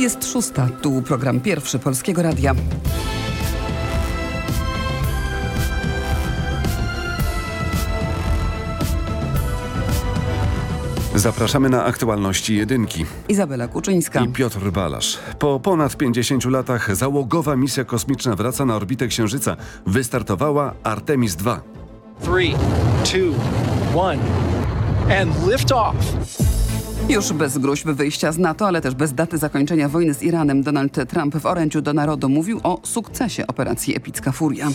Jest szósta, tu program pierwszy Polskiego Radia. Zapraszamy na aktualności jedynki. Izabela Kuczyńska. I Piotr Balasz. Po ponad 50 latach załogowa misja kosmiczna wraca na orbitę Księżyca. Wystartowała Artemis II. Three, two, one, and lift off. Już bez gruźb wyjścia z NATO, ale też bez daty zakończenia wojny z Iranem, Donald Trump w orędziu do narodu mówił o sukcesie operacji Epicka Furia.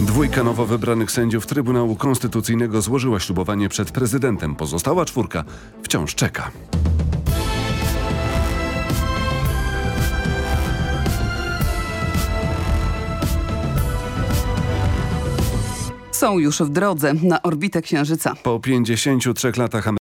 Dwójka nowo wybranych sędziów Trybunału Konstytucyjnego złożyła ślubowanie przed prezydentem. Pozostała czwórka wciąż czeka. Są już w drodze na orbitę Księżyca. Po 53 latach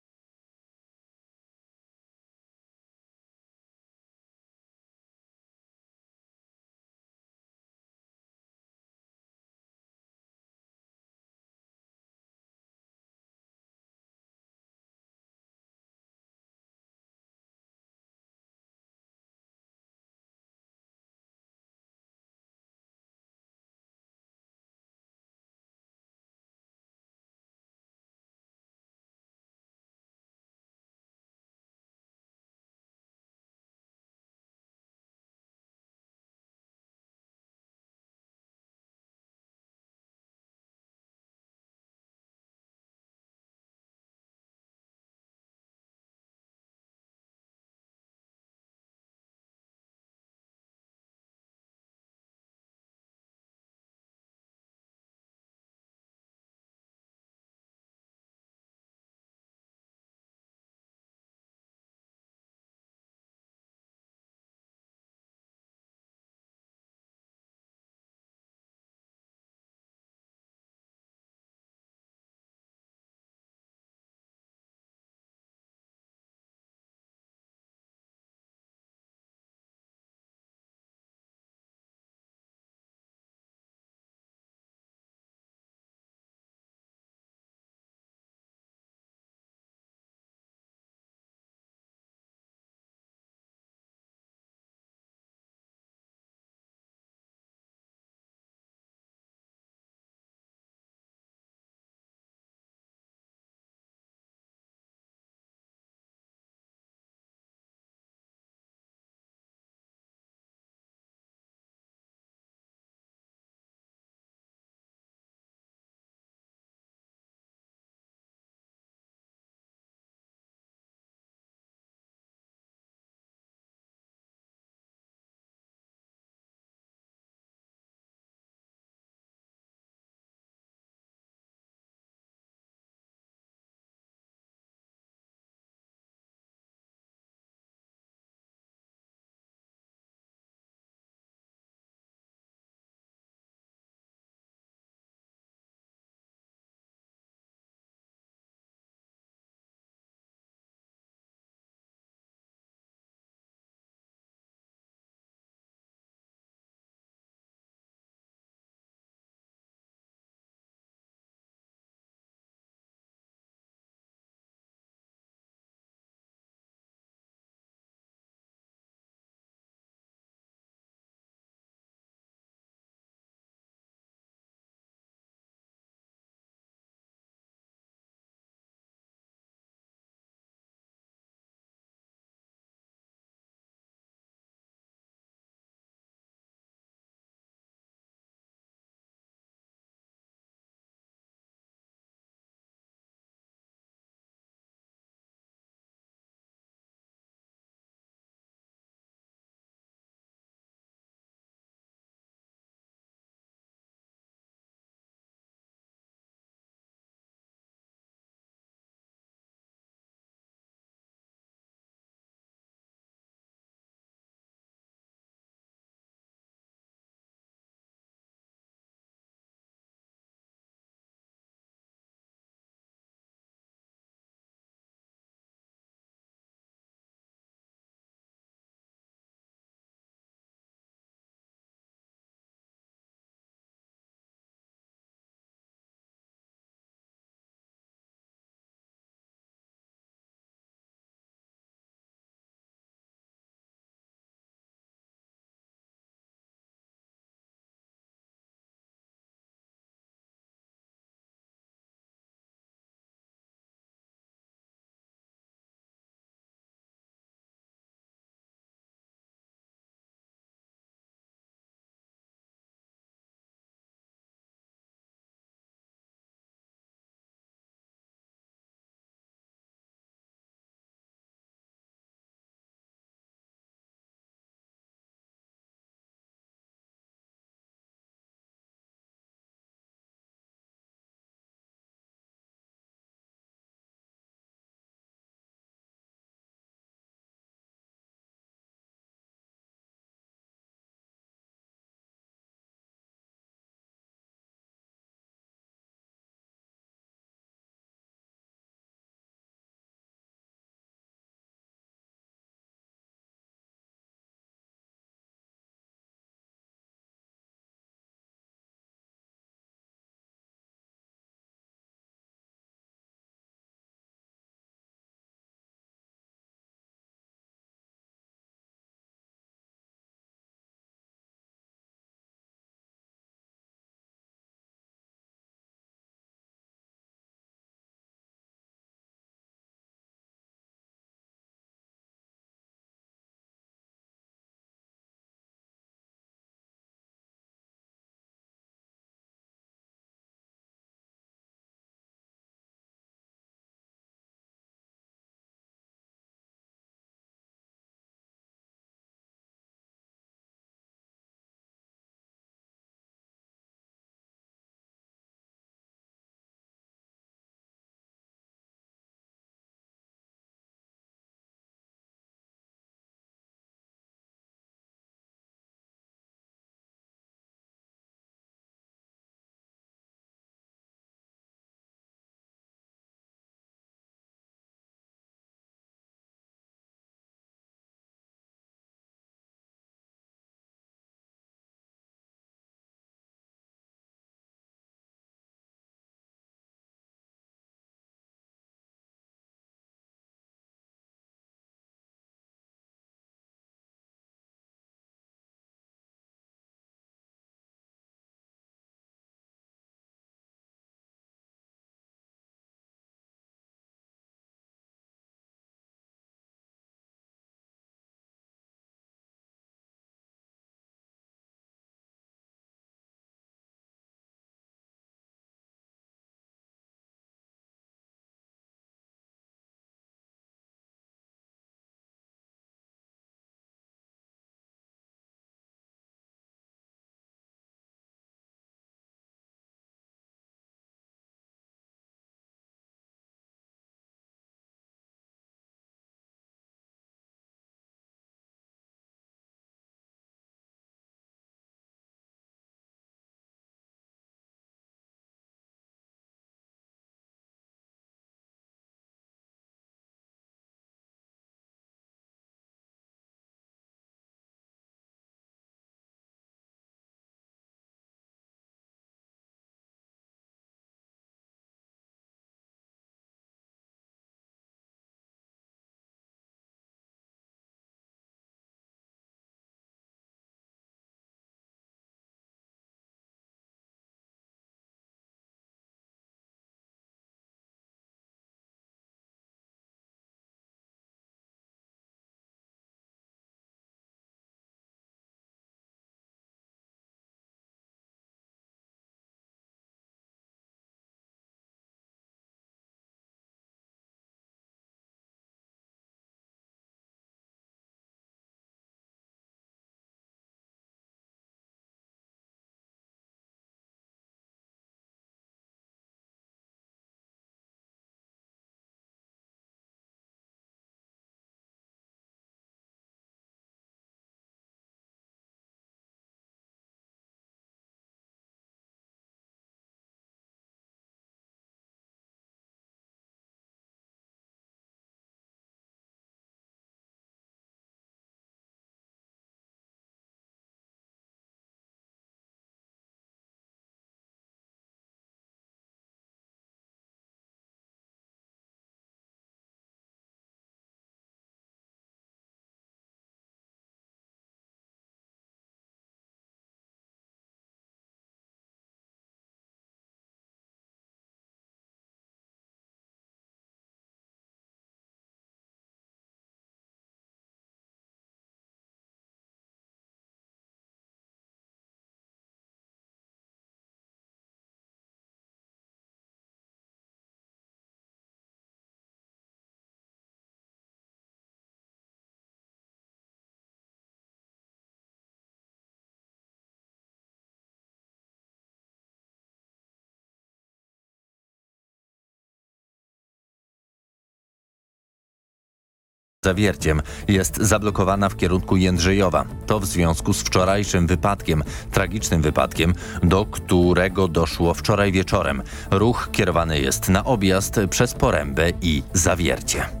Zawierciem jest zablokowana w kierunku Jędrzejowa. To w związku z wczorajszym wypadkiem, tragicznym wypadkiem, do którego doszło wczoraj wieczorem. Ruch kierowany jest na objazd przez Porębę i Zawiercie.